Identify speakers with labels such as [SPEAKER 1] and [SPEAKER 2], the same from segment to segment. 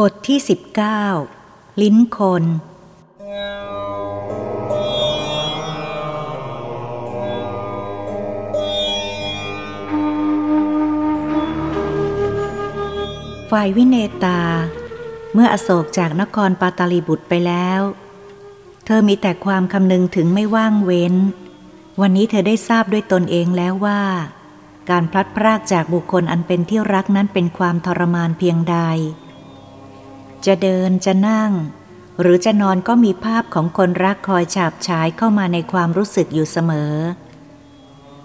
[SPEAKER 1] บทที่ 19 ลิ้นคน ฝ่ายวิเนตา เมื่ออโศกจากนครปาตาลีบุตรไปแล้ว เธอมีแต่ความคำนึงถึงไม่ว่างเว้น วันนี้เธอได้ทราบด้วยตนเองแล้วว่า การพลัดพรากจากบุคคลอันเป็นที่รักนั้นเป็นความทรมานเพียงใด จะเดินจะนั่ง หรือจะนอนก็มีภาพของคนรักคอยฉาบฉายเข้ามาในความรู้สึกอยู่เสมอ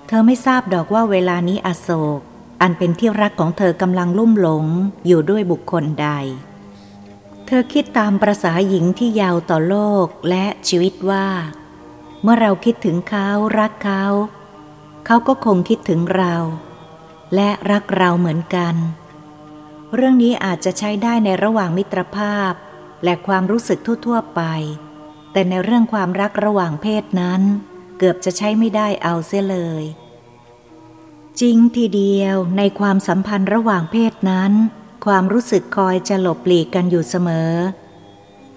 [SPEAKER 1] เธอไม่ทราบดอกว่าเวลานี้อโศก อันเป็นที่รักของเธอกำลังลุ่มหลงอยู่ด้วยบุคคลใด เธอคิดตามประษาหญิงที่ยาวต่อโลกและชีวิตว่า เมื่อเราคิดถึงเขารักเขาเขาก็คงคิดถึงเรา และรักเราเหมือนกัน เรื่องนี้อาจจะใช้ได้ในระหว่างมิตรภาพ และความรู้สึกทั่ว ๆ ไป แต่ในเรื่องความรักระหว่างเพศนั้น เกือบจะใช้ไม่ได้เอาเสียเลย จริงทีเดียวในความสัมพันธ์ระหว่างเพศนั้น ความรู้สึกคอยจะหลบหลีกกันอยู่เสมอ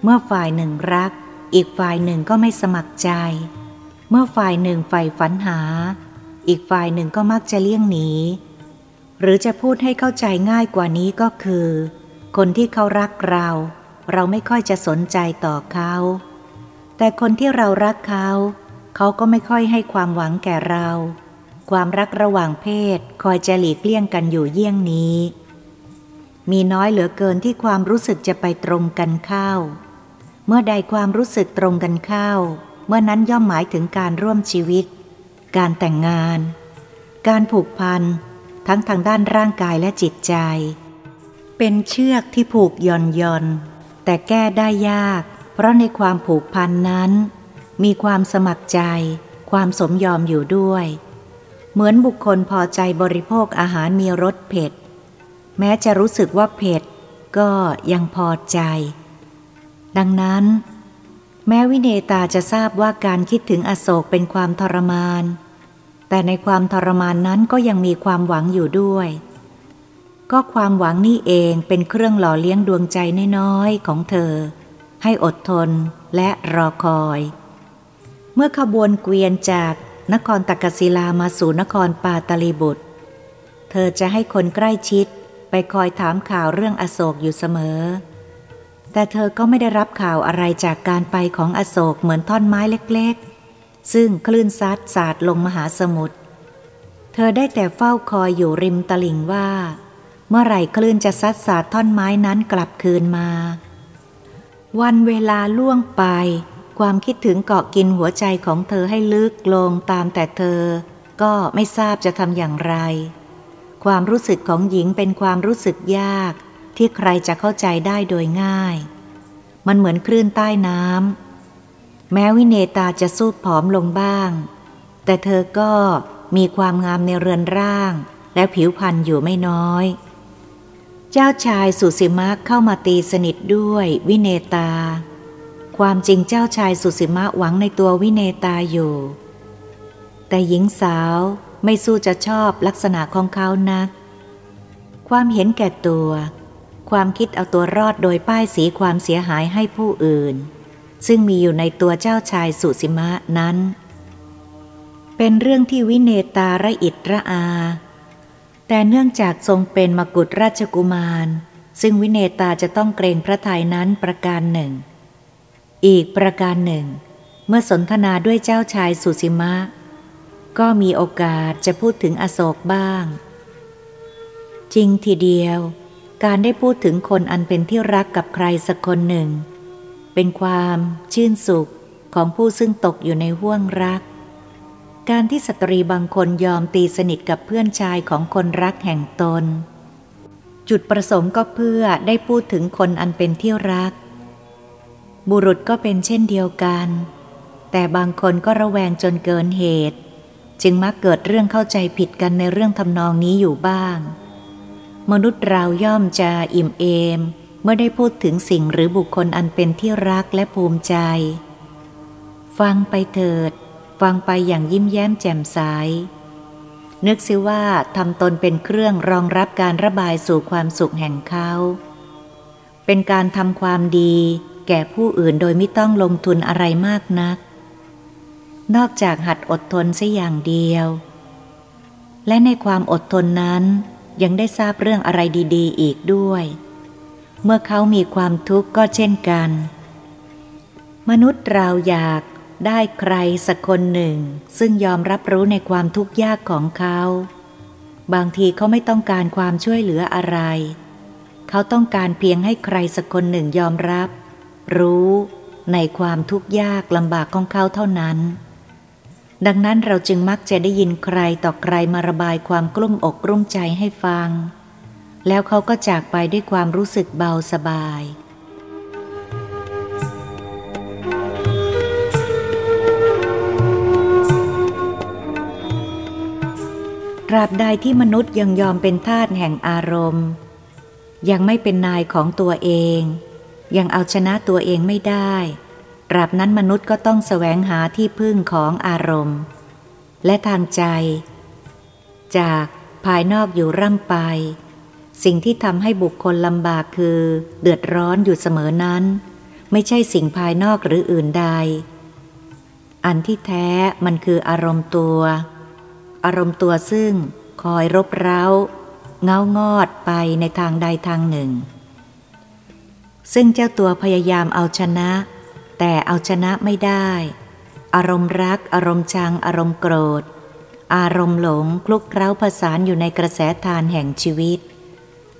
[SPEAKER 1] เมื่อฝ่ายหนึ่งรัก อีกฝ่ายหนึ่งก็ไม่สมัครใจ เมื่อฝ่ายหนึ่งใฝ่ฝันหา อีกฝ่ายหนึ่งก็มักจะเลี่ยงหนี หรือจะพูดให้เข้าใจง่ายกว่านี้ก็คือ คนที่เขารักเรา เราไม่ค่อยจะสนใจต่อเขา แต่คนที่เรารักเขา เขาก็ไม่ค่อยให้ความหวังแก่เรา ความรักระหว่างเพศคอยจะหลีกเลี่ยงกันอยู่เยี่ยงนี้ มีน้อยเหลือเกินที่ความรู้สึกจะไปตรงกันเข้าเมื่อใดความรู้สึกตรงกันเข้าเมื่อนั้นย่อมหมายถึงการร่วมชีวิต การแต่งงาน การผูกพัน ทั้งทางด้านร่างกายและจิตใจ เป็นเชือกที่ผูกย่อนย่อนแต่แก้ได้ยาก เพราะในความผูกพันนั้น มีความสมัครใจ ความสมยอมอยู่ด้วย เหมือนบุคคลพอใจบริโภคอาหารมีรสเผ็ด แม้จะรู้สึกว่าเผ็ด ก็ยังพอใจ ดังนั้น แม้วิเนตาจะทราบว่าการคิดถึงอโศกเป็นความทรมาน แต่ในความทรมานนั้นก็ยังมีความหวังอยู่ด้วย ก็ความหวังนี่เองเป็นเครื่องหล่อเลี้ยงดวงใจน้อยๆของเธอ ให้อดทนและรอคอย เมื่อขบวนเกวียนจากนครตักศิลามาสู่นครปาตลีบุตร เธอจะให้คนใกล้ชิดไปคอยถามข่าวเรื่องอโศกอยู่เสมอ แต่เธอก็ไม่ได้รับข่าวอะไรจากการไปของอโศกเหมือนท่อนไม้เล็ก ซึ่งคลื่นซัดสาดลงมหาสมุทร เธอได้แต่เฝ้าคอยอยู่ริมตลิ่งว่า เมื่อไหร่คลื่นจะซัดสาดท่อนไม้นั้นกลับคืนมา วันเวลาล่วงไป ความคิดถึงเกาะกินหัวใจของเธอให้ลึกลงตามแต่เธอ ก็ไม่ทราบจะทำอย่างไร ความรู้สึกของหญิงเป็นความรู้สึกยากที่ใครจะเข้าใจได้โดยง่าย มันเหมือนคลื่นใต้น้ำ แม้วิเนตาจะสู้ผอมลงบ้าง แต่เธอก็มีความงามในเรือนร่าง และผิวพรรณอยู่ไม่น้อย เจ้าชายสุสิมะเข้ามาตีสนิทด้วยวิเนตา ความจริงเจ้าชายสุสิมะหวังในตัววิเนตาอยู่ แต่หญิงสาวไม่สู้จะชอบลักษณะของเขานัก ความเห็นแก่ตัว ความคิดเอาตัวรอดโดยป้ายสีความเสียหายให้ผู้อื่น ซึ่งมีอยู่ในตัวเจ้าชายสุสิมะนั้น เป็นเรื่องที่วิเนตาระอิดระอา แต่เนื่องจากทรงเป็นมกุฎราชกุมาร ซึ่งวิเนตาจะต้องเกรงพระทัยนั้นประการหนึ่ง อีกประการหนึ่ง เมื่อสนทนาด้วยเจ้าชายสุสิมะ ก็มีโอกาสจะพูดถึงอโศกบ้าง จริงทีเดียวการได้พูดถึงคนอันเป็นที่รักกับใครสักคนหนึ่ง เป็นความชื่นสุขของผู้ซึ่งตกอยู่ในห้วงรัก การที่สตรีบางคนยอมตีสนิทกับเพื่อนชายของคนรักแห่งตน จุดประสงค์ก็เพื่อได้พูดถึงคนอันเป็นที่รัก บุรุษก็เป็นเช่นเดียวกัน แต่บางคนก็ระแวงจนเกินเหตุ จึงมักเกิดเรื่องเข้าใจผิดกันในเรื่องทำนองนี้อยู่บ้าง มนุษย์เราย่อมจะอิ่มเอม เมื่อได้พูดถึงสิ่งหรือบุคคลอันเป็นที่รักและภูมิใจ ฟังไปเถิด ฟังไปอย่างยิ้มแย้มแจ่มใสนึกซิว่าทำตนเป็นเครื่องรองรับการระบายสู่ความสุขแห่งเขา เป็นการทำความดีแก่ผู้อื่นโดยไม่ต้องลงทุนอะไรมากนัก นอกจากหัดอดทนสัอย่างเดียว และในความอดทนนั้นยังได้ทราบเรื่องอะไรดี ๆ อีกด้วย เมื่อเขามีความทุกข์ก็เช่นกัน มนุษย์เราอยากได้ใครสักคนหนึ่ง ซึ่งยอมรับรู้ในความทุกข์ยากของเขา บางทีเขาไม่ต้องการความช่วยเหลืออะไร เขาต้องการเพียงให้ใครสักคนหนึ่งยอมรับ รู้ในความทุกข์ยากลำบากของเขาเท่านั้น ดังนั้นเราจึงมักจะได้ยินใครต่อใครมาระบายความกลุ้มอกกลุ้มใจให้ฟัง แล้วเขาก็จากไปด้วยความรู้สึกเบาสบาย ตราบใดที่มนุษย์ยังยอมเป็นทาสแห่งอารมณ์ ยังไม่เป็นนายของตัวเอง ยังเอาชนะตัวเองไม่ได้ ตราบนั้นมนุษย์ก็ต้องแสวงหาที่พึ่งของอารมณ์ และทางใจ จากภายนอกอยู่ร่ำไป สิ่งที่ทำให้บุคคลลำบากคือ เดือดร้อนอยู่เสมอนั้น ไม่ใช่สิ่งภายนอกหรืออื่นใด อันที่แท้มันคืออารมณ์ตัว อารมณ์ตัวซึ่งคอยรบเร้า เงางอดไปในทางใดทางหนึ่ง ซึ่งเจ้าตัวพยายามเอาชนะ แต่เอาชนะไม่ได้ อารมณ์รัก อารมณ์ชัง อารมณ์โกรธ อารมณ์หลงคลุกเคล้าผสานอยู่ในกระแสทานแห่งชีวิต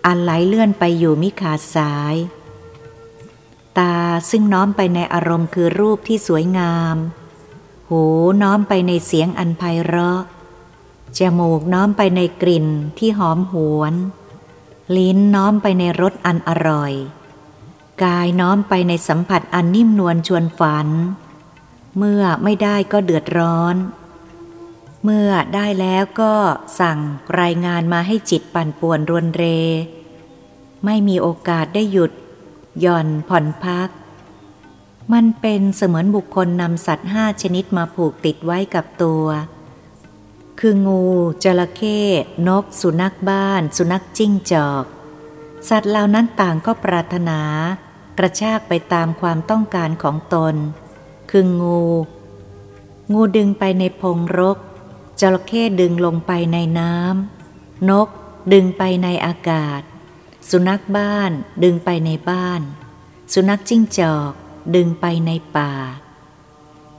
[SPEAKER 1] อันไหลเลื่อนไปอยู่มิขาดสาย ตาซึ่งน้อมไปในอารมณ์คือรูปที่สวยงาม หูน้อมไปในเสียงอันไพเราะ จมูกน้อมไปในกลิ่นที่หอมหวน ลิ้นน้อมไปในรสอันอร่อย กายน้อมไปในสัมผัสอันนิ่มนวลชวนฝัน เมื่อไม่ได้ก็เดือดร้อน เมื่อได้แล้วก็สั่งรายงานมาให้จิตปั่นป่วนรวนเร ไม่มีโอกาสได้หยุดหย่อนผ่อนพัก มันเป็นเสมือนบุคคลนำสัตว์ห้าชนิดมาผูกติดไว้กับตัว คืองูจระเข้นก สุนัขบ้าน สุนัขจิ้งจอก สัตว์เหล่านั้นต่างก็ปรารถนา กระชากไปตามความต้องการของตน คืองู งูดึงไปในพงรก จระเข้ดึงลงไปในน้ำนกดึงไปในอากาศ สุนัขบ้านดึงไปในบ้าน สุนัขจิ้งจอกดึงไปในป่า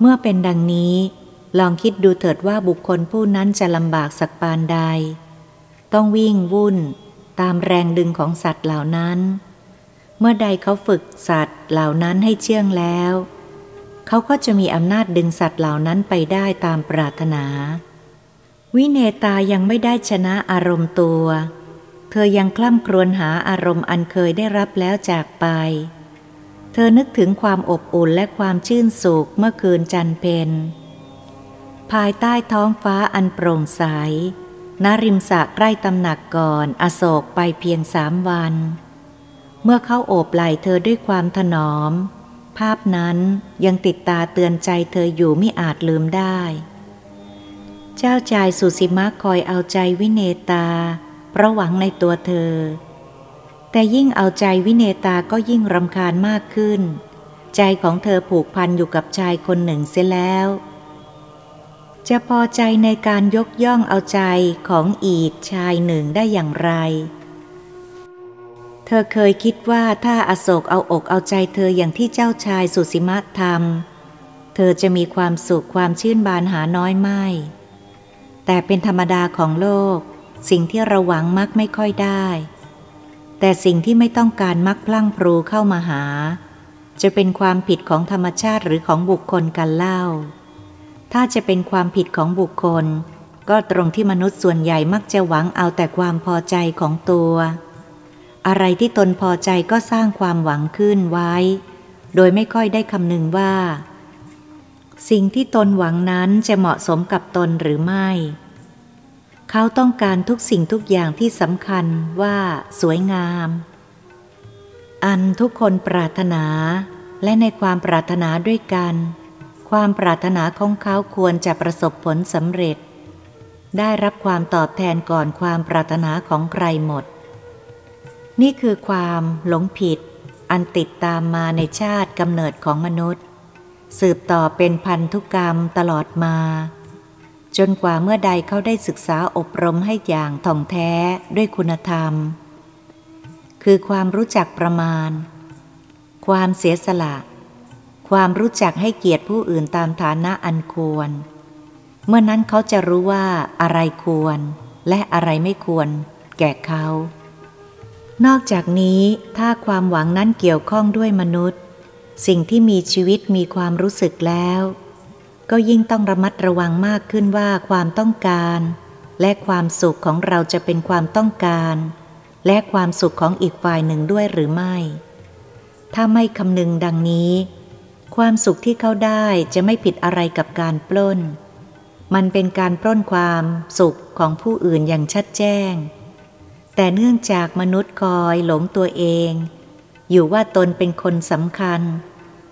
[SPEAKER 1] เมื่อเป็นดังนี้ลองคิดดูเถิดว่าบุคคลผู้นั้นจะลำบากสักปานใด ต้องวิ่งวุ่นตามแรงดึงของสัตว์เหล่านั้น เมื่อใดเขาฝึกสัตว์เหล่านั้นให้เชื่องแล้ว เขาก็จะมีอำนาจดึงสัตว์เหล่านั้นไปได้ตามปรารถนา วิเนตายังไม่ได้ชนะอารมณ์ตัว เธอยังคล่ำครวญหาอารมณ์อันเคยได้รับแล้วจากไป เธอนึกถึงความอบอุ่นและความชื่นสุขเมื่อคืนจันเพนภายใต้ท้องฟ้าอันโปร่งใสณริมสะใกล้ตำหนักก่อนอโศกไปเพียงสามวัน เมื่อเขาโอบไหล่เธอด้วยความถนอม ภาพนั้นยังติดตาเตือนใจเธออยู่ไม่อาจลืมได้ เจ้าชายสุสิมะคอยเอาใจวิเนตา เพราะหวังในตัวเธอ แต่ยิ่งเอาใจวิเนตาก็ยิ่งรำคาญมากขึ้น ใจของเธอผูกพันอยู่กับชายคนหนึ่งเสียแล้ว จะพอใจในการยกย่องเอาใจของอีกชายหนึ่งได้อย่างไร เธอเคยคิดว่าถ้าอโศกเอาอกเอาใจเธออย่างที่เจ้าชายสุสิมะทำเธอจะมีความสุขความชื่นบานหาน้อยไม่ แต่เป็นธรรมดาของโลก สิ่งที่เราหวังมักไม่ค่อยได้ แต่สิ่งที่ไม่ต้องการมักพลั่งพรูเข้ามาหา จะเป็นความผิดของธรรมชาติหรือของบุคคลกันเล่า ถ้าจะเป็นความผิดของบุคคล ก็ตรงที่มนุษย์ส่วนใหญ่มักจะหวังเอาแต่ความพอใจของตัว อะไรที่ตนพอใจก็สร้างความหวังขึ้นไว้ โดยไม่ค่อยได้คำนึงว่า สิ่งที่ตนหวังนั้นจะเหมาะสมกับตนหรือไม่ เขาต้องการทุกสิ่งทุกอย่างที่สำคัญว่าสวยงาม อันทุกคนปรารถนาและในความปรารถนาด้วยกัน ความปรารถนาของเขาควรจะประสบผลสำเร็จ ได้รับความตอบแทนก่อนความปรารถนาของใครหมด นี่คือความหลงผิด อันติดตามมาในชาติกำเนิดของมนุษย์ สืบต่อเป็นพันธุกรรมตลอดมา จนกว่าเมื่อใดเขาได้ศึกษาอบรมให้อย่างท่องแท้ด้วยคุณธรรม คือความรู้จักประมาณ ความเสียสละ ความรู้จักให้เกียรติผู้อื่นตามฐานะอันควร เมื่อนั้นเขาจะรู้ว่าอะไรควรและอะไรไม่ควรแก่เขา นอกจากนี้ถ้าความหวังนั้นเกี่ยวข้องด้วยมนุษย์ สิ่งที่มีชีวิตมีความรู้สึกแล้ว ก็ยิ่งต้องระมัดระวังมากขึ้นว่าความต้องการ และความสุขของเราจะเป็นความต้องการ และความสุขของอีกฝ่ายหนึ่งด้วยหรือไม่ ถ้าไม่คำนึงดังนี้ ความสุขที่เขาได้จะไม่ผิดอะไรกับการปล้น มันเป็นการปล้นความสุขของผู้อื่นอย่างชัดแจ้ง แต่เนื่องจากมนุษย์คอยหลงตัวเอง อยู่ว่าตนเป็นคนสำคัญ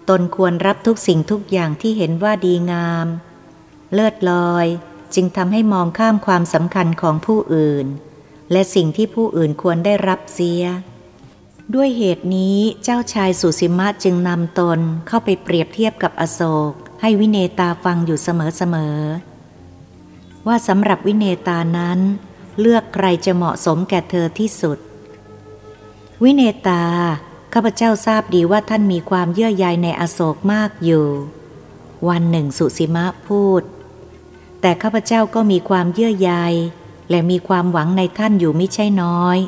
[SPEAKER 1] ตนควรรับทุกสิ่งทุกอย่างที่เห็นว่าดีงาม เลิศลอยจึงทำให้มองข้ามความสำคัญของผู้อื่น และสิ่งที่ผู้อื่นควรได้รับเสีย ด้วยเหตุนี้เจ้าชายสุสิมะจึงนำตนเข้าไปเปรียบเทียบกับอโศก ให้วิเนตาฟังอยู่เสมอๆว่าสำหรับวิเนตานั้น เลือกใครจะเหมาะสมแก่เธอที่สุด วิเนตา ข้าพเจ้าทราบดีว่าท่านมีความเยื่อใยในอโศกมากอยู่ วันหนึ่งสุสิมะพูด แต่ข้าพเจ้าก็มีความเยื่อใย และมีความหวังในท่านอยู่ไม่ใช่น้อย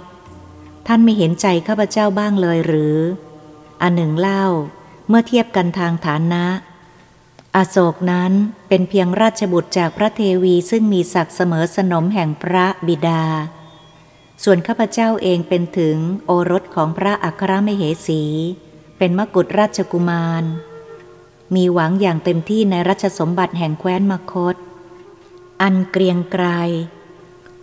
[SPEAKER 1] ท่านไม่เห็นใจข้าพเจ้าบ้างเลยหรือ อันหนึ่งเล่า เมื่อเทียบกันทางฐานะ อโศกนั้นเป็นเพียงราชบุตรจากพระเทวีซึ่งมีศักดิ์เสมอสนมแห่งพระบิดา ส่วนข้าพเจ้าเองเป็นถึงโอรสของพระอัครมเหสี เป็นมกุฎราชกุมาร มีหวังอย่างเต็มที่ในรัชสมบัติแห่งแคว้นมคต อันเกรียงไกร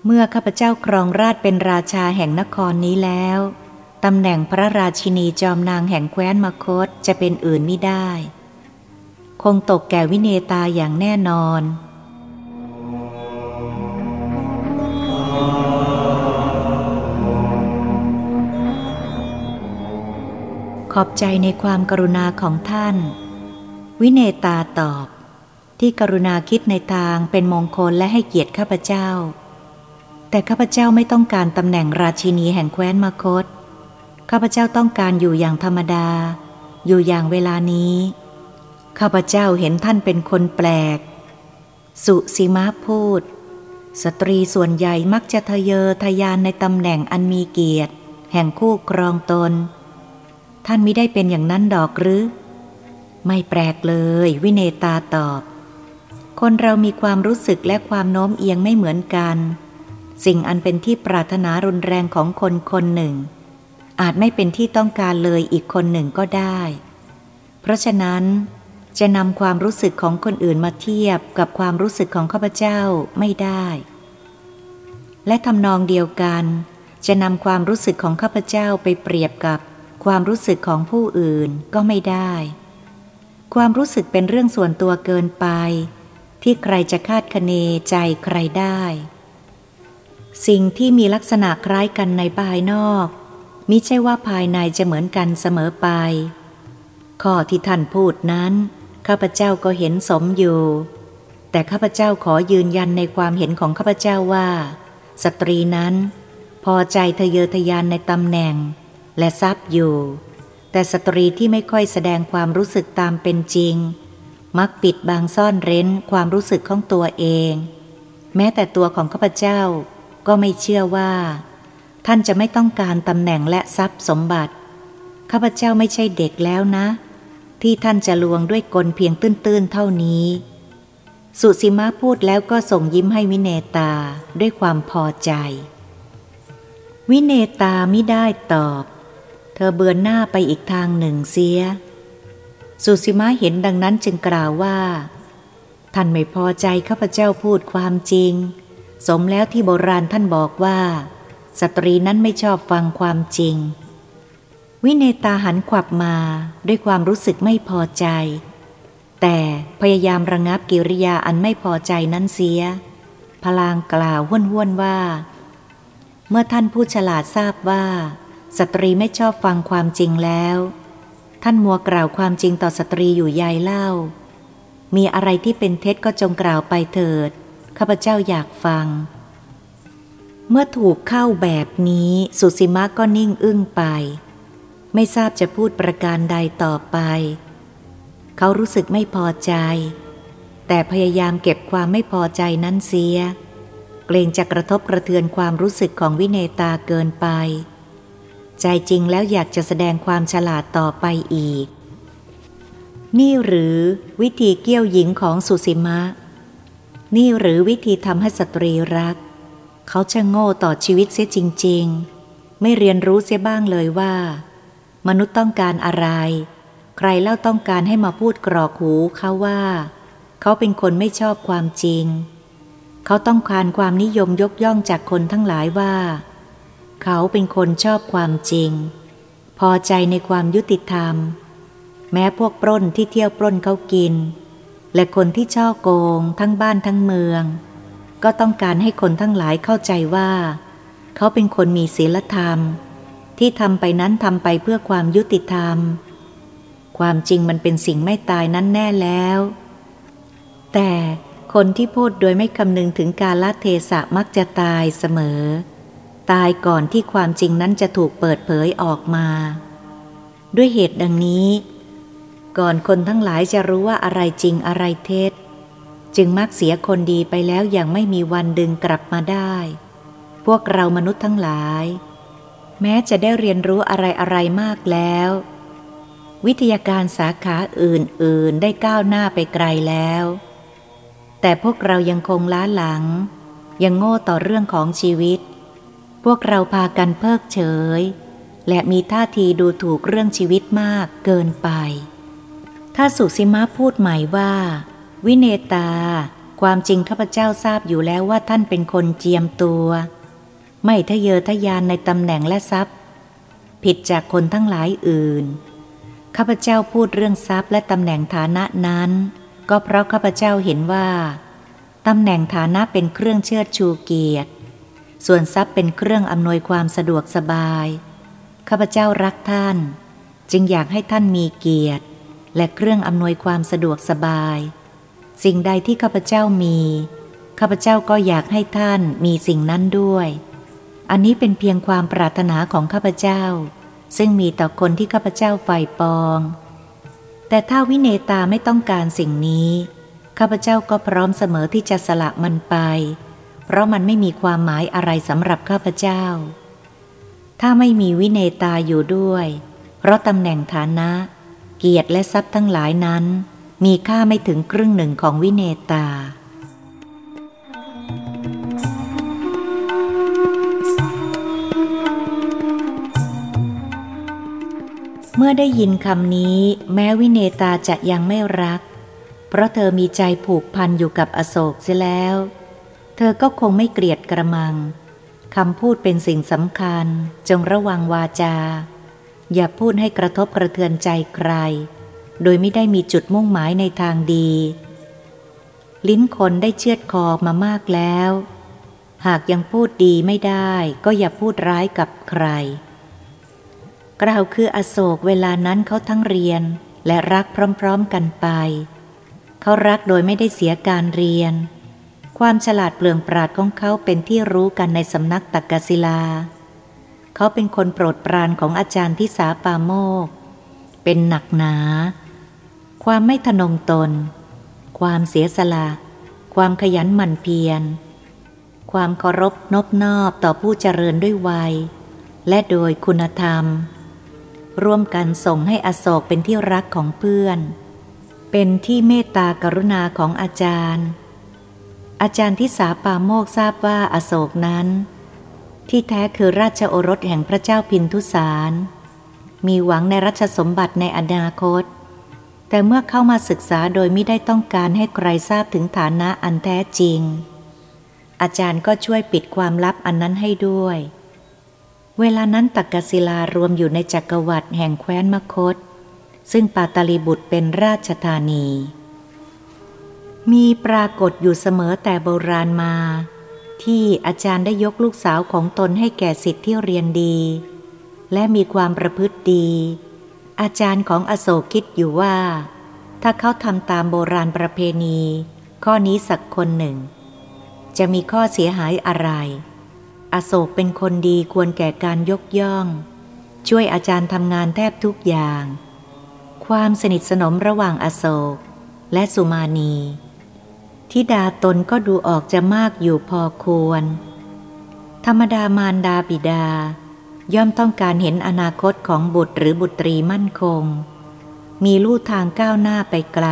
[SPEAKER 1] เมื่อข้าพเจ้าครองราชเป็นราชาแห่งนครนี้แล้วตำแหน่งพระราชินีจอมนางแห่งแคว้นมคตจะเป็นอื่นไม่ได้ คงตกแก่วิเนตาอย่างแน่นอน ขอบใจในความกรุณาของท่าน วิเนตาตอบ ที่กรุณาคิดในทางเป็นมงคลและให้เกียรติข้าพเจ้า แต่ข้าพเจ้าไม่ต้องการตำแหน่งราชินีแห่งแคว้นมคต ข้าพเจ้าต้องการอยู่อย่างธรรมดา อยู่อย่างเวลานี้ ข้าพเจ้าเห็นท่านเป็นคนแปลก สุสีมาพูด สตรีส่วนใหญ่มักจะทะเยอทะยานในตำแหน่งอันมีเกียรติ แห่งคู่ครองตน ท่านไม่ได้เป็นอย่างนั้นดอกหรือ ไม่แปลกเลย วิเนตาตอบ คนเรามีความรู้สึกและความโน้มเอียงไม่เหมือนกัน สิ่งอันเป็นที่ปรารถนารุนแรงของคนคนหนึ่ง อาจไม่เป็นที่ต้องการเลยอีกคนหนึ่งก็ได้ เพราะฉะนั้น จะนำความรู้สึกของคนอื่นมาเทียบกับความรู้สึกของข้าพเจ้าไม่ได้ และทำนองเดียวกัน จะนำความรู้สึกของข้าพเจ้าไปเปรียบกับ ความรู้สึกของผู้อื่นก็ไม่ได้ ความรู้สึกเป็นเรื่องส่วนตัวเกินไป ที่ใครจะคาดคะเนใจใครได้ สิ่งที่มีลักษณะคล้ายกันในภายนอกมิใช่ว่าภายในจะเหมือนกันเสมอไป ข้อที่ท่านพูดนั้น ข้าพเจ้าก็เห็นสมอยู่ แต่ข้าพเจ้าขอยืนยันในความเห็นของข้าพเจ้าว่า สตรีนั้น พอใจทะเยอทะยานในตำแหน่ง และทรัพย์อยู่ แต่สตรีที่ไม่ค่อยแสดงความรู้สึกตามเป็นจริง มักปิดบางซ่อนเร้นความรู้สึกของตัวเอง แม้แต่ตัวของข้าพเจ้าก็ไม่เชื่อว่า ท่านจะไม่ต้องการตำแหน่งและทรัพย์สมบัติ ข้าพเจ้าไม่ใช่เด็กแล้วนะ ที่ท่านจะลวงด้วยกลเพียงตื้นๆเท่านี้ สุสีมาพูดแล้วก็ส่งยิ้มให้วิเนตาด้วยความพอใจ วิเนตาไม่ได้ตอบ ธอเบือนหน้าไปอีกทางหนึ่งเสีย สุสีมาเห็นดังนั้นจึงกล่าวว่า ท่านไม่พอใจข้าพเจ้าพูดความจริง สมแล้วที่โบราณท่านบอกว่า สตรีนั้นไม่ชอบฟังความจริง วิเนตาหันขวับมาด้วยความรู้สึกไม่พอใจ แต่พยายามระงับกิริยาอันไม่พอใจนั้นเสีย พลางกล่าวห้วนๆว่า เมื่อท่านผู้ฉลาดทราบว่า สตรีไม่ชอบฟังความจริงแล้ว ท่านมัวกล่าวความจริงต่อสตรีอยู่ยายเล่า มีอะไรที่เป็นเท็จก็จงกล่าวไปเถิด ข้าพเจ้าอยากฟัง เมื่อถูกเข้าแบบนี้สุสิมะก็นิ่งอึ้งไป ไม่ทราบจะพูดประการใดต่อไป เขารู้สึกไม่พอใจ แต่พยายามเก็บความไม่พอใจนั้นเสีย เกรงจะกระทบกระเทือนความรู้สึกของวิเนตาเกินไป ใจจริงแล้วอยากจะแสดงความฉลาดต่อไปอีก นี่หรือวิธีเกี่ยวหญิงของสุสิมะ นี่หรือวิธีทำให้สตรีรัก เขาจะโง่ต่อชีวิตเสียจริง ๆ ไม่เรียนรู้เสียบ้างเลยว่า มนุษย์ต้องการอะไร ใครเล่าต้องการให้มาพูดกรอกหูเขาว่า เขาเป็นคนไม่ชอบความจริง เขาต้องการความนิยมยกย่องจากคนทั้งหลายว่า เขาเป็นคนชอบความจริง พอใจในความยุติธรรม แม้พวกปล้นที่เที่ยวปล้นเขากิน และคนที่ช่อโกงทั้งบ้านทั้งเมือง ก็ต้องการให้คนทั้งหลายเข้าใจว่า เขาเป็นคนมีศีลธรรม ที่ทำไปนั้นทำไปเพื่อความยุติธรรม ความจริงมันเป็นสิ่งไม่ตายนั้นแน่แล้ว แต่คนที่พูดโดยไม่คำนึงถึงการละเทศะมักจะตายเสมอ ตายก่อนที่ความจริงนั้นจะถูกเปิดเผยออกมา ด้วยเหตุดังนี้ ก่อนคนทั้งหลายจะรู้ว่าอะไรจริงอะไรเท็จ จึงมักเสียคนดีไปแล้วอย่างไม่มีวันดึงกลับมาได้ พวกเรามนุษย์ทั้งหลาย แม้จะได้เรียนรู้อะไรอะไรมากแล้ว วิทยาการสาขาอื่น ๆ ได้ก้าวหน้าไปไกลแล้ว แต่พวกเรายังคงล้าหลัง ยังโง่ต่อเรื่องของชีวิต พวกเราพากันเพิกเฉย และมีท่าทีดูถูกเรื่องชีวิตมากเกินไป ถ้าสุสิมาพูดหม่ว่า วิเนตา ความจริงข้าพเจ้าทราบอยู่แล้วว่าท่านเป็นคนเจียมตัว ไม่ทะเยอทะยานในตำแหน่งและทรัพย์ ผิดจากคนทั้งหลายอื่น ข้าพเจ้าพูดเรื่องทรัพย์และตำแหน่งฐานะนั้น ก็เพราะข้าพเจ้าเห็นว่าตำแหน่งฐานะเป็นเครื่องเชิดชูเกียรติ ส่วนทรัพย์เป็นเครื่องอำนวยความสะดวกสบาย ข้าพเจ้ารักท่าน จึงอยากให้ท่านมีเกียรติ และเครื่องอำนวยความสะดวกสบาย สิ่งใดที่ข้าพเจ้ามี ข้าพเจ้าก็อยากให้ท่านมีสิ่งนั้นด้วย อันนี้เป็นเพียงความปรารถนาของข้าพเจ้า ซึ่งมีต่อคนที่ข้าพเจ้าใฝ่ปอง แต่ถ้าวิเนตาไม่ต้องการสิ่งนี้ ข้าพเจ้าก็พร้อมเสมอที่จะสละมันไป เพราะมันไม่มีความหมายอะไรสำหรับข้าพเจ้า ถ้าไม่มีวิเนตาอยู่ด้วย เพราะตำแหน่งฐานะ เกียรติและทรัพย์ทั้งหลายนั้น มีค่าไม่ถึงครึ่งหนึ่งของวิเนตาเมื่อได้ยินคำนี้แม้วิเนตาจะยังไม่รัก เพราะเธอมีใจผูกพันอยู่กับอโศกเสียแล้ว เธอก็คงไม่เกลียดกระมังคำพูดเป็นสิ่งสำคัญ จงระวังวาจา อย่าพูดให้กระทบกระเทือนใจใคร โดยไม่ได้มีจุดมุ่งหมายในทางดี ลิ้นคนได้เชือดคอมามากแล้ว หากยังพูดดีไม่ได้ก็อย่าพูดร้ายกับใคร กล่าวคืออโศกเวลานั้นเขาทั้งเรียนและรักพร้อมๆกันไป เขารักโดยไม่ได้เสียการเรียน ความฉลาดเปลืองปราดของเขาเป็นที่รู้กันในสำนักตักกศิลา เขาเป็นคนโปรดปรานของอาจารย์ที่สาปาโมก เป็นหนักหนา ความไม่ทนงตน ความเสียสละ ความขยันหมั่นเพียร ความเคารพนบนอบต่อผู้เจริญด้วยวัย และโดยคุณธรรม ร่วมกันส่งให้อโศกเป็นที่รักของเพื่อน เป็นที่เมตตากรุณาของอาจารย์ อาจารย์ที่สาปาโมกทราบว่าอโศกนั้น ที่แท้คือราชโอรสแห่งพระเจ้าพินทุสาร มีหวังในรัชสมบัติในอนาคต แต่เมื่อเข้ามาศึกษาโดยไม่ได้ต้องการให้ใครทราบถึงฐานะอันแท้จริง อาจารย์ก็ช่วยปิดความลับอันนั้นให้ด้วย เวลานั้นตักกศิลารวมอยู่ในจักรวรรดิแห่งแคว้นมคต ซึ่งปาตาลีบุตรเป็นราชธานี มีปรากฏอยู่เสมอแต่โบราณมา ที่อาจารย์ได้ยกลูกสาวของตนให้แก่สิทธิ์ที่เรียนดี และมีความประพฤติดี อาจารย์ของอโศกคิดอยู่ว่า ถ้าเขาทำตามโบราณประเพณี ข้อนี้สักคนหนึ่ง จะมีข้อเสียหายอะไร อโศกเป็นคนดีควรแก่การยกย่อง ช่วยอาจารย์ทำงานแทบทุกอย่าง ความสนิทสนมระหว่างอโศกและสุมาณี ทิดาตนก็ดูออกจะมากอยู่พอควร ธรรมดามารดาบิดา ย่อมต้องการเห็นอนาคตของบุตรหรือบุตรีมั่นคง มีลู่ทางก้าวหน้าไปไกล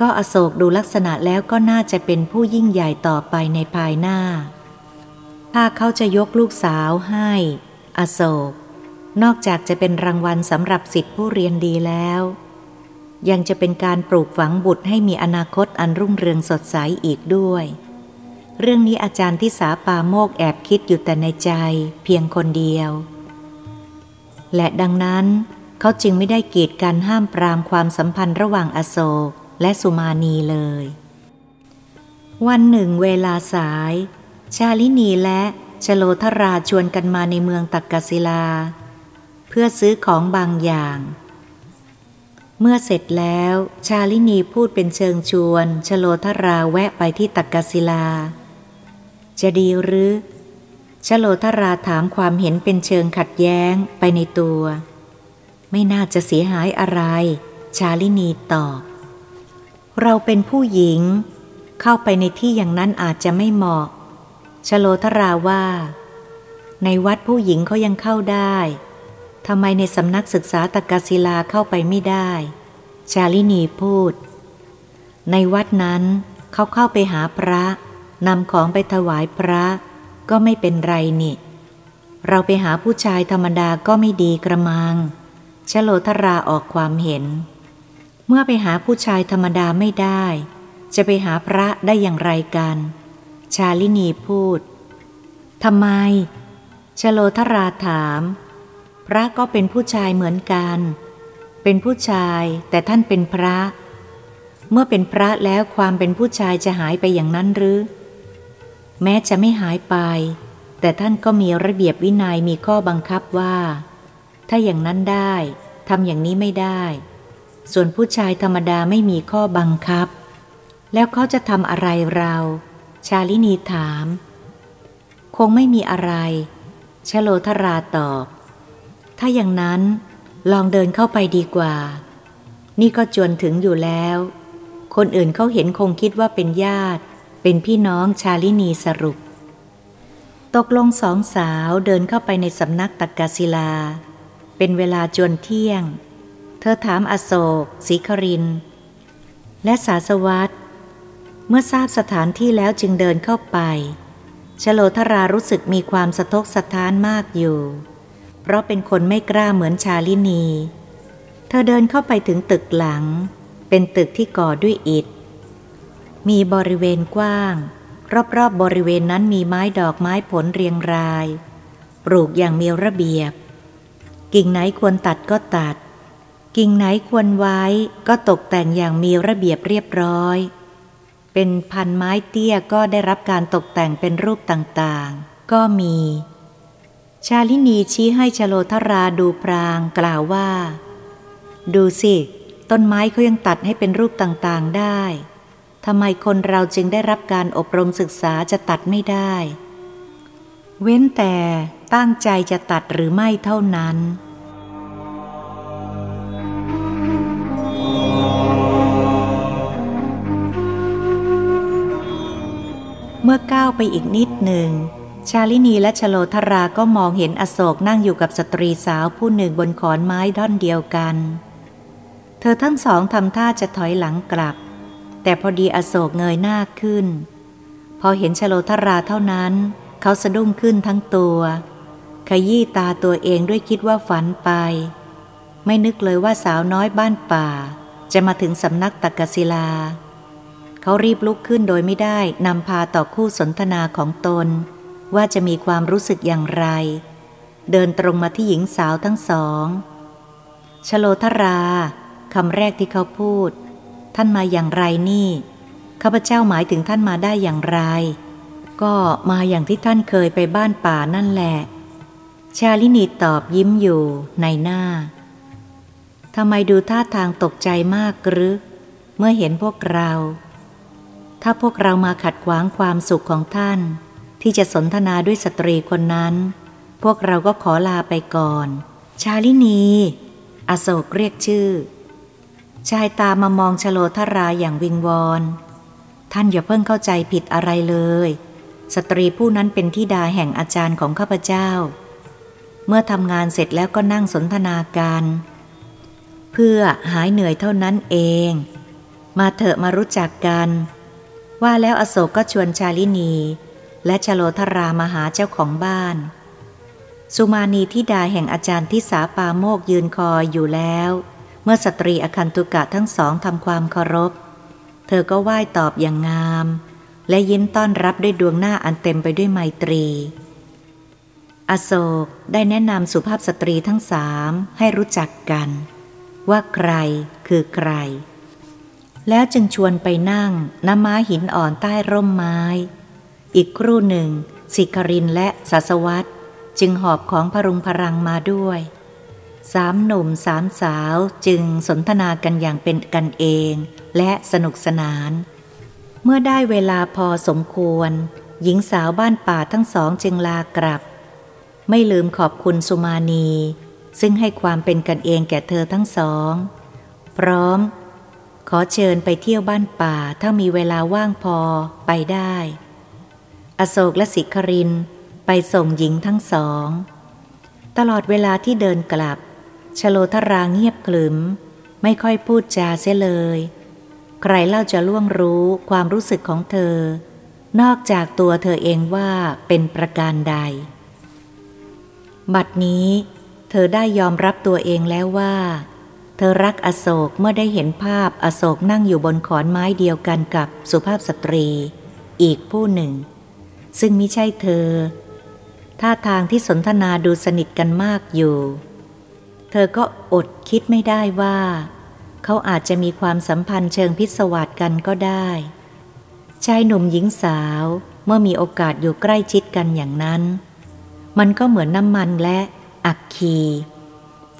[SPEAKER 1] ก็อโศกดูลักษณะแล้วก็น่าจะเป็นผู้ยิ่งใหญ่ต่อไปในภายหน้า ถ้าเขาจะยกลูกสาวให้ อโศก นอกจากจะเป็นรางวัลสำหรับสิทธิผู้เรียนดีแล้ว ยังจะเป็นการปลูกฝังบุตรให้มีอนาคตอันรุ่งเรืองสดใสอีกด้วย เรื่องนี้อาจารย์ที่สาปาโมกแอบคิดอยู่แต่ในใจเพียงคนเดียว และดังนั้นเขาจึงไม่ได้กีดกันห้ามปรามความสัมพันธ์ระหว่างอโศกและสุมาณีเลย วันหนึ่งเวลาสาย ชาลินีและชโลธราชวนกันมาในเมืองตักกศิลา เพื่อซื้อของบางอย่าง เมื่อเสร็จแล้ว ชาลินีพูดเป็นเชิงชวน ชโลธราแวะไปที่ตักกศิลา จะดีหรือ ชโลธราถามความเห็นเป็นเชิงขัดแย้งไปในตัว ไม่น่าจะเสียหายอะไร ชาลินีตอบ เราเป็นผู้หญิง เข้าไปในที่อย่างนั้นอาจจะไม่เหมาะ ชโลธราว่า ในวัดผู้หญิงเขายังเข้าได้ ทำไมในสำนักศึกษาตกศิลาเข้าไปไม่ได้ ชาลินีพูด ในวัดนั้นเขาเข้าไปหาพระนำของไปถวายพระก็ไม่เป็นไรนี่ เราไปหาผู้ชายธรรมดาก็ไม่ดีกระมังชโลธราออกความเห็น เมื่อไปหาผู้ชายธรรมดาไม่ได้ จะไปหาพระได้อย่างไรกัน ชาลินีพูดทำไมชโลธราถาม พระก็เป็นผู้ชายเหมือนกัน เป็นผู้ชายแต่ท่านเป็นพระ เมื่อเป็นพระแล้วความเป็นผู้ชายจะหายไปอย่างนั้นหรือ แม้จะไม่หายไป แต่ท่านก็มีระเบียบวินัยมีข้อบังคับว่า ถ้าอย่างนั้นได้ทำอย่างนี้ไม่ได้ ส่วนผู้ชายธรรมดาไม่มีข้อบังคับ แล้วเขาจะทำอะไรเรา ชาลินีถาม คงไม่มีอะไรชโลธราตอบ ถ้าอย่างนั้นลองเดินเข้าไปดีกว่า นี่ก็จวนถึงอยู่แล้ว คนอื่นเขาเห็นคงคิดว่าเป็นญาติ เป็นพี่น้องชาลินีสรุป ตกลงสองสาวเดินเข้าไปในสำนักตักกศิลา เป็นเวลาจวนเที่ยง เธอถามอโศกศรีคริน และสาสวัตเมื่อทราบสถานที่แล้วจึงเดินเข้าไปชโลธรารู้สึกมีความสะทกสะท้านมากอยู่ เพราะเป็นคนไม่กล้าเหมือนชาลินี เธอเดินเข้าไปถึงตึกหลัง เป็นตึกที่ก่อด้วยอิฐ มีบริเวณกว้าง รอบๆบบริเวณนั้นมีไม้ดอกไม้ผลเรียงราย ปลูกอย่างมีระเบียบ กิ่งไหนควรตัดก็ตัด กิ่งไหนควรไว้ก็ตกแต่งอย่างมีระเบียบเรียบร้อย เป็นพันไม้เตี้ยก็ได้รับการตกแต่งเป็นรูปต่างๆ ก็มี ชาลินีชี้ให้ชโลธราดูพรางกล่าวว่า ดูสิ ต้นไม้เขายังตัดให้เป็นรูปต่างๆได้ทำไมคนเราจึงได้รับการอบรมศึกษาจะตัดไม่ได้ เว้นแต่ตั้งใจจะตัดหรือไม่เท่านั้นเมื่อก้าวไปอีกนิดหนึ่ง ชาลินีและชโลธราก็มองเห็นอโศกนั่งอยู่กับสตรีสาวผู้หนึ่งบนขอนไม้ท่อนเดียวกัน เธอทั้งสองทำท่าจะถอยหลังกลับ แต่พอดีอโศกเงยหน้าขึ้น พอเห็นชโลธราเท่านั้น เขาสะดุ้งขึ้นทั้งตัว ขยี้ตาตัวเองด้วยคิดว่าฝันไป ไม่นึกเลยว่าสาวน้อยบ้านป่า จะมาถึงสำนักตักกศิลา เขารีบลุกขึ้นโดยไม่ได้นำพาต่อคู่สนทนาของตน ว่าจะมีความรู้สึกอย่างไร เดินตรงมาที่หญิงสาวทั้งสองชโลธราคำแรกที่เขาพูด ท่านมาอย่างไรนี่ข้าพเจ้าหมายถึงท่านมาได้อย่างไร ก็มาอย่างที่ท่านเคยไปบ้านป่านั่นแหละชชาลินีตอบยิ้มอยู่ในหน้าทำไมดูท่าทางตกใจมากหรือ เมื่อเห็นพวกเรา ถ้าพวกเรามาขัดขวางความสุขของท่าน ที่จะสนทนาด้วยสตรีคนนั้น พวกเราก็ขอลาไปก่อน ชาลินี อโศกเรียกชื่อ ชายตามามองชโลธราอย่างวิงวอน ท่านอย่าเพิ่งเข้าใจผิดอะไรเลย สตรีผู้นั้นเป็นที่ดาแห่งอาจารย์ของข้าพเจ้า เมื่อทำงานเสร็จแล้วก็นั่งสนทนากัน เพื่อหายเหนื่อยเท่านั้นเอง มาเถอะมารู้จักกัน ว่าแล้วอโศกก็ชวนชาลินี และชโลธรามาหาเจ้าของบ้าน สุมาณีที่ดาแห่งอาจารย์ที่สาปาโมกยืนคอยอยู่แล้ว เมื่อสตรีอคันตุกะทั้งสองทำความเคารพ เธอก็ไหว้ตอบอย่างงาม และยิ้มต้อนรับด้วยดวงหน้าอันเต็มไปด้วยไมตรี อโศกได้แนะนำสุภาพสตรีทั้งสามให้รู้จักกัน ว่าใครคือใคร แล้วจึงชวนไปนั่งน้ำม้าหินอ่อนใต้ร่มไม้ อีกครู่หนึ่ง สิครินและสัสวัตจึงหอบของพรุงพรังมาด้วย สามหนุ่มสามสาวจึงสนทนากันอย่างเป็นกันเอง และสนุกสนาน เมื่อได้เวลาพอสมควร หญิงสาวบ้านป่าทั้งสองจึงลากลับ ไม่ลืมขอบคุณสุมาณี ซึ่งให้ความเป็นกันเองแก่เธอทั้งสอง พร้อม ขอเชิญไปเที่ยวบ้านป่าถ้ามีเวลาว่างพอไปได้ อโศกและสิครินไปส่งหญิงทั้งสอง ตลอดเวลาที่เดินกลับ ชโลทรางเงียบกลืมไม่ค่อยพูดจาเสียเลย ใครเล่าจะล่วงรู้ความรู้สึกของเธอ นอกจากตัวเธอเองว่าเป็นประการใด บัดนี้เธอได้ยอมรับตัวเองแล้วว่า เธอรักอโศกเมื่อได้เห็นภาพอโศกนั่งอยู่บนขอนไม้เดียวกันกับสุภาพสตรี อีกผู้หนึ่ง ซึ่งมิใช่เธอ ท่าทางที่สนทนาดูสนิทกันมากอยู่ เธอก็อดคิดไม่ได้ว่า เขาอาจจะมีความสัมพันธ์เชิงพิศวาสกันก็ได้ชายหนุ่มหญิงสาวเมื่อมีโอกาสอยู่ใกล้ชิดกันอย่างนั้น มันก็เหมือนน้ำมันและอักคี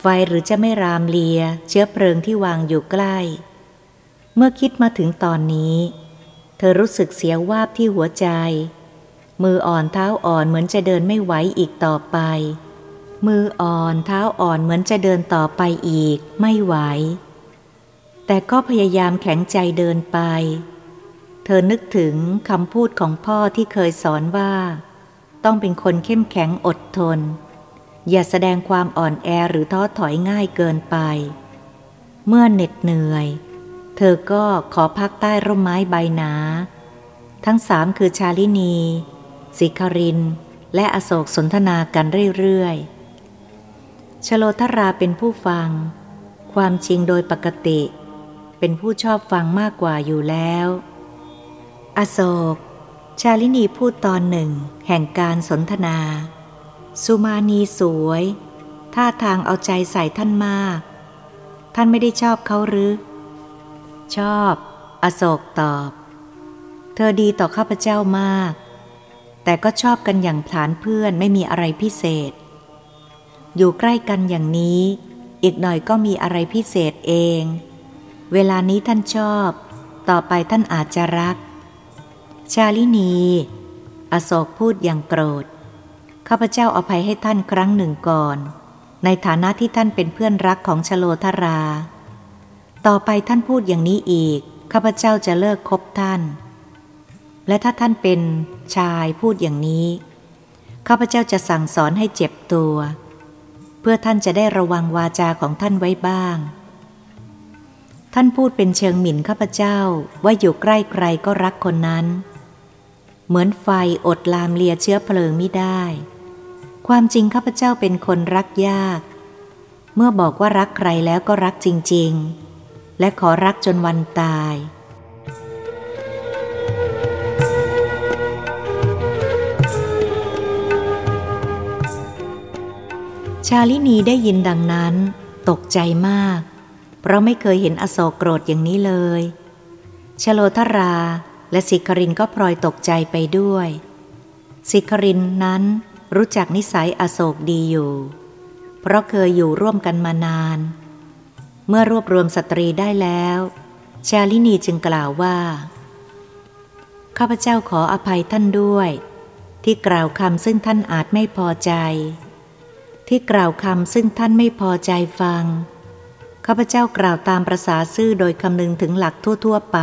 [SPEAKER 1] ไฟหรือจะไม่รามเลีย เชื้อเพลิงที่วางอยู่ใกล้ เมื่อคิดมาถึงตอนนี้ เธอรู้สึกเสียวาบที่หัวใจ มืออ่อนเท้าอ่อนเหมือนจะเดินไม่ไหวอีกต่อไป มืออ่อนเท้าอ่อนเหมือนจะเดินต่อไปอีก ไม่ไหว แต่ก็พยายามแข็งใจเดินไป เธอนึกถึงคำพูดของพ่อที่เคยสอนว่า ต้องเป็นคนเข้มแข็งอดทน อย่าแสดงความอ่อนแอหรือท้อถอยง่ายเกินไป เมื่อเหน็ดเหนื่อย เธอก็ขอพักใต้ร่มไม้ใบหนา ทั้งสามคือชาลินี สิคริน และอโศกสนทนากันเรื่อยๆ ชโลธราเป็นผู้ฟัง ความจริงโดยปกติ เป็นผู้ชอบฟังมากกว่าอยู่แล้ว อโศก ชาลินีพูดตอนหนึ่ง แห่งการสนทนา สุมาณีสวย ท่าทางเอาใจใส่ท่านมาก ท่านไม่ได้ชอบเขาหรือ ชอบ อโศกตอบ เธอดีต่อข้าพเจ้ามาก แต่ก็ชอบกันอย่างผานเพื่อนไม่มีอะไรพิเศษ อยู่ใกล้กันอย่างนี้ อีกหน่อยก็มีอะไรพิเศษเอง เวลานี้ท่านชอบ ต่อไปท่านอาจจะรัก ชาลินี อโศกพูดอย่างโกรธ ข้าพเจ้าอภัยให้ท่านครั้งหนึ่งก่อน ในฐานะที่ท่านเป็นเพื่อนรักของชโลธรา ต่อไปท่านพูดอย่างนี้อีก ข้าพเจ้าจะเลิกคบท่าน และถ้าท่านเป็นชายพูดอย่างนี้ ข้าพเจ้าจะสั่งสอนให้เจ็บตัว เพื่อท่านจะได้ระวังวาจาของท่านไว้บ้าง ท่านพูดเป็นเชิงหมิ่นข้าพเจ้าว่าอยู่ใกล้ใครก็รักคนนั้น เหมือนไฟอดลามเลียเชื้อเพลิงไม่ได้ ความจริงข้าพเจ้าเป็นคนรักยาก เมื่อบอกว่ารักใครแล้วก็รักจริง ๆ และขอรักจนวันตาย ชาลินีได้ยินดังนั้น ตกใจมาก เพราะไม่เคยเห็นอโศกโกรธอย่างนี้เลยชโลธราและสิครินก็พลอยตกใจไปด้วย สิครินนั้นรู้จักนิสัยอโศกดีอยู่ เพราะเคยอยู่ร่วมกันมานาน เมื่อรวบรวมสตรีได้แล้ว ชาลินีจึงกล่าวว่า ข้าพเจ้าขออภัยท่านด้วย ที่กล่าวคำซึ่งท่านอาจไม่พอใจ ที่กล่าวคำซึ่งท่านไม่พอใจฟัง ข้าพเจ้ากล่าวตามประษาซื่อโดยคำนึงถึงหลักทั่ว ๆ ไป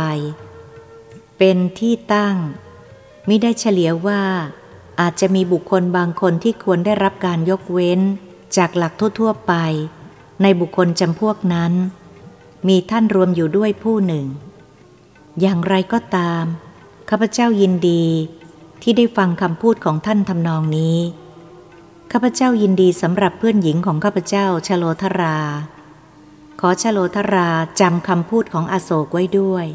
[SPEAKER 1] เป็นที่ตั้ง ไมิได้เฉลียวว่าอาจจะมีบุคคลบางคนที่ควรได้รับการยกเว้น จากหลักทั่ว ๆ ไป ในบุคคลจำพวกนั้น มีท่านรวมอยู่ด้วยผู้หนึ่ง อย่างไรก็ตาม ข้าพเจ้ายินดีที่ได้ฟังคำพูดของท่านทำนองนี้ ข้าพเจ้ายินดีสำหรับเพื่อนหญิงของข้าพเจ้าชโลธรา ขอชโลธราจำคำพูดของอโศกไว้ด้วย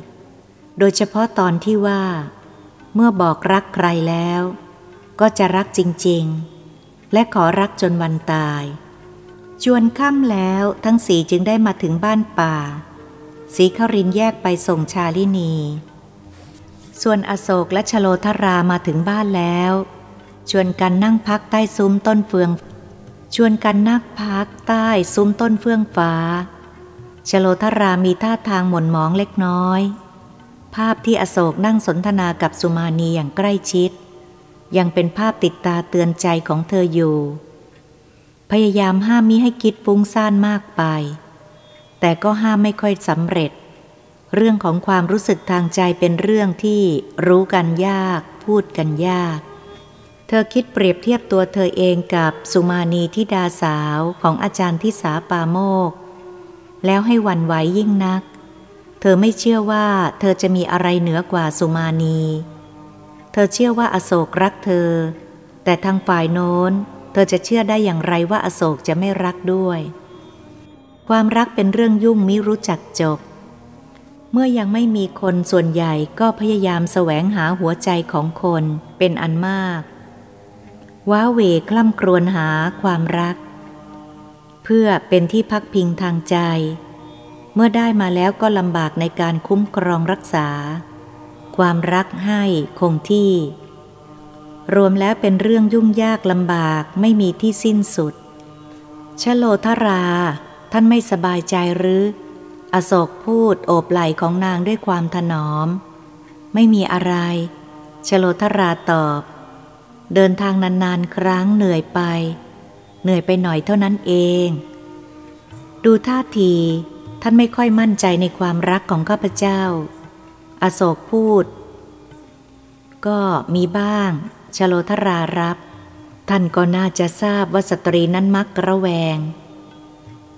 [SPEAKER 1] โดยเฉพาะตอนที่ว่า เมื่อบอกรักใครแล้ว ก็จะรักจริงๆ และขอรักจนวันตาย จวนค่ำแล้วทั้งสีจึงได้มาถึงบ้านป่า สีขรินแยกไปส่งชาลินี ส่วนอโศกและชโลธรามาถึงบ้านแล้ว ชวนกันนั่งพักใต้ซุ้มต้นเฟือง ชวนกันนั่งพักใต้ซุ้มต้นเฟืองฟ้า ชโลธรามีท่าทางหม่นหมองเล็กน้อย ภาพที่อโศกนั่งสนทนากับสุมาณีอย่างใกล้ชิด ยังเป็นภาพติดตาเตือนใจของเธออยู่ พยายามห้ามมิให้คิดฟุ้งซ่านมากไป แต่ก็ห้ามไม่ค่อยสำเร็จ เรื่องของความรู้สึกทางใจเป็นเรื่องที่รู้กันยาก พูดกันยาก เธอคิดเปรียบเทียบตัวเธอเองกับสุมาณีทิดาสาวของอาจารย์ทิสาปาโมก แล้วให้วันไหวยิ่งนัก เธอไม่เชื่อว่าเธอจะมีอะไรเหนือกว่าสุมาณี เธอเชื่อว่าอโศกรักเธอ แต่ทางฝ่ายโน้น เธอจะเชื่อได้อย่างไรว่าอโศกจะไม่รักด้วย ความรักเป็นเรื่องยุ่งมิรู้จักจบ เมื่อยังไม่มีคนส่วนใหญ่ก็พยายามแสวงหาหัวใจของคนเป็นอันมาก ว้าเวคล่ำครวญหาความรัก เพื่อเป็นที่พักพิงทางใจ เมื่อได้มาแล้วก็ลำบากในการคุ้มครองรักษา ความรักให้คงที่ รวมแล้วเป็นเรื่องยุ่งยากลำบากไม่มีที่สิ้นสุดชโลธรา ท่านไม่สบายใจหรือ อโศกพูดโอบไหล่ของนางด้วยความถนอม ไม่มีอะไรชโลธราตอบ เดินทางนานๆ ครั้งเหนื่อยไป เหนื่อยไปหน่อยเท่านั้นเอง ดูท่าที ท่านไม่ค่อยมั่นใจในความรักของข้าพเจ้า อโศกพูด ก็มีบ้าง ชโลธรารับ ท่านก็น่าจะทราบว่าสตรีนั้นมักระแวง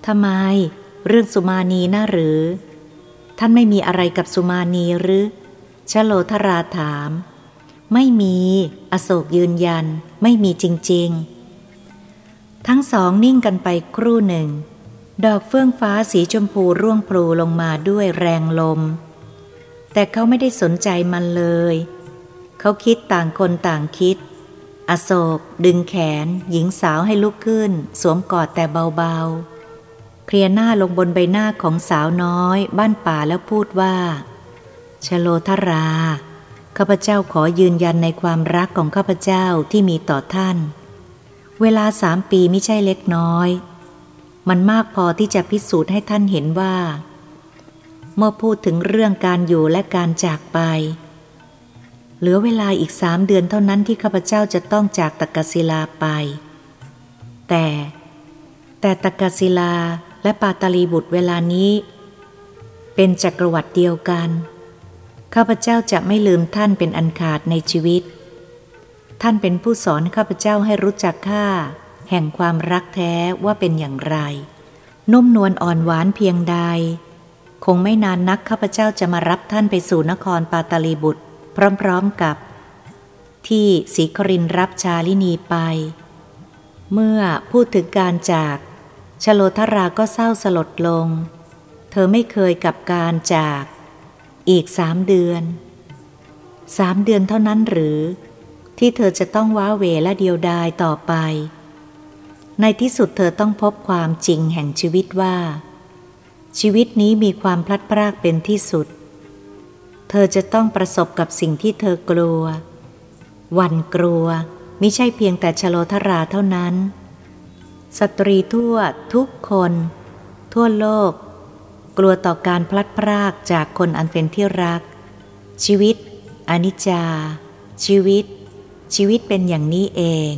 [SPEAKER 1] ทำไม เรื่องสุมาณีน่าหรือ ท่านไม่มีอะไรกับสุมาณีหรือชโลธราถาม ไม่มี อโศกยืนยัน ไม่มีจริง ๆ ทั้งสองนิ่งกันไปครู่หนึ่ง ดอกเฟื่องฟ้าสีชมพูร่วงพลูลงมาด้วยแรงลม แต่เขาไม่ได้สนใจมันเลย เขาคิดต่างคนต่างคิด อโศก ดึงแขน หญิงสาวให้ลุกขึ้น สวมกอดแต่เบาๆ เคลียหน้าลงบนใบหน้าของสาวน้อย บ้านป่าแล้วพูดว่าชโลธรา ข้าพเจ้าขอยืนยันในความรักของข้าพเจ้าที่มีต่อท่าน เวลาสามปีไม่ใช่เล็กน้อย มันมากพอที่จะพิสูจน์ให้ท่านเห็นว่า เมื่อพูดถึงเรื่องการอยู่และการจากไป เหลือเวลาอีกสามเดือนเท่านั้นที่ข้าพเจ้าจะต้องจากตะกศิลาไป แต่ แต่ตะกศิลาและปาตาลีบุตรเวลานี้ เป็นจักรวรรดิเดียวกัน ข้าพเจ้าจะไม่ลืมท่านเป็นอันขาดในชีวิต ท่านเป็นผู้สอนข้าพเจ้าให้รู้จักข้าแห่งความรักแท้ว่าเป็นอย่างไร นุ่มนวลอ่อนหวานเพียงใด คงไม่นานนักข้าพเจ้าจะมารับท่านไปสู่นครปาตาลีบุตร พร้อมๆกับ ที่สีครินรับชาลินีไป เมื่อพูดถึงการจากชโลธราก็เศร้าสลดลง เธอไม่เคยกับการจาก อีกสามเดือนสามเดือนเท่านั้นหรือ ที่เธอจะต้องว้าเวและเดียวดายต่อไป ในที่สุดเธอต้องพบความจริงแห่งชีวิตว่า ชีวิตนี้มีความพลัดพรากเป็นที่สุด เธอจะต้องประสบกับสิ่งที่เธอกลัว วันกลัวมิใช่เพียงแต่ชโลธราเท่านั้น สตรีทั่วทุกคน ทั่วโลก กลัวต่อการพลัดพรากจากคนอันเป็นที่รัก ชีวิต อนิจจา ชีวิต ชีวิตเป็นอย่างนี้เอง